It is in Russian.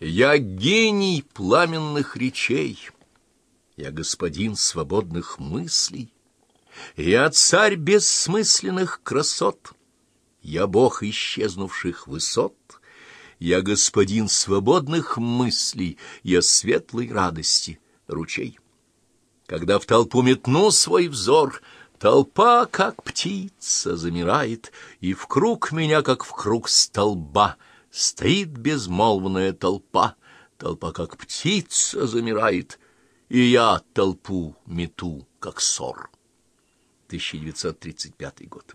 Я гений пламенных речей, я господин свободных мыслей, я царь бессмысленных красот, я бог исчезнувших высот, я господин свободных мыслей, я светлой радости ручей. Когда в толпу метну свой взор, толпа, как птица, замирает, и в круг меня, как в круг столба, стоит безмолвная толпа, толпа, как птица, замирает, и я толпу мету, как ссор. 1935 год.